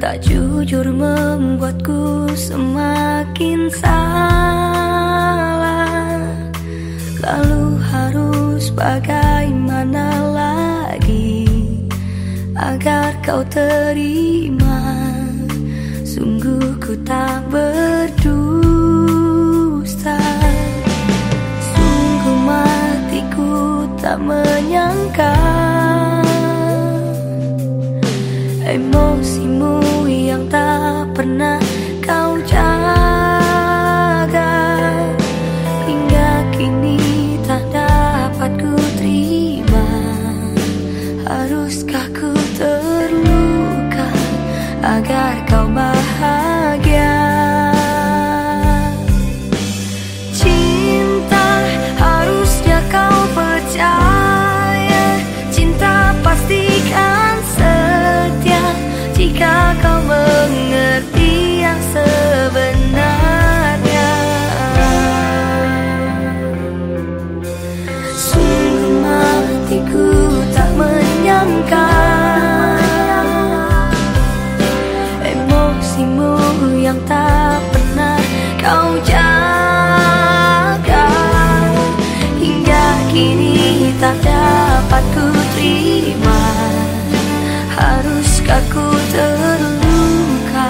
Tak jujur membuatku semakin salah. Lalu harus bagaimana lagi Agar kau terima? Sungguh ku tak berdusta. Sungguh matiku tak menyangka Emosimu yang tak pernah kau jaga. Hingga kini tak dapat ku terima. Haruskah ku terluka agar kau bahagia menyangka Emosimu yang tak pernah kau jaga. Hingga kini tak dapat ku terima. Haruskah ku terluka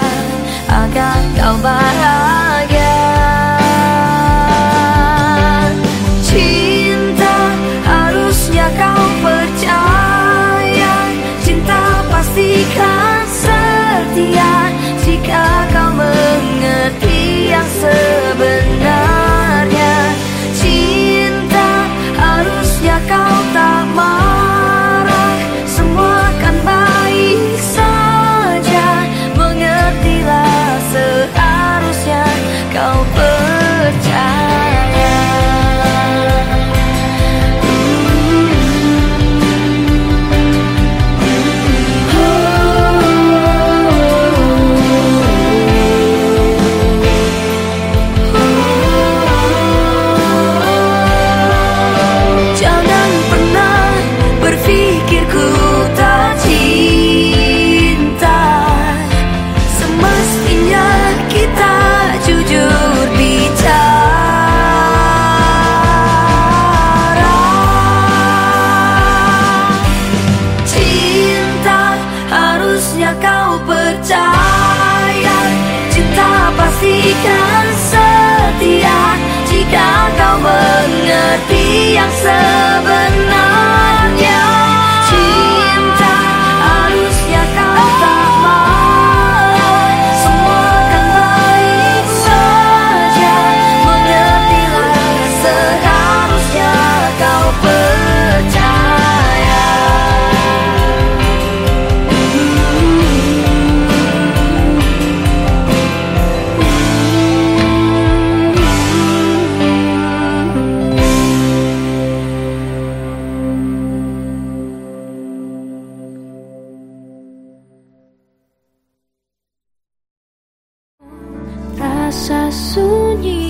agar kau bahagia harusnya kau percaya Cinta pastikan setia. Jika kau mengerti yang sebenarnya Rasa sunyi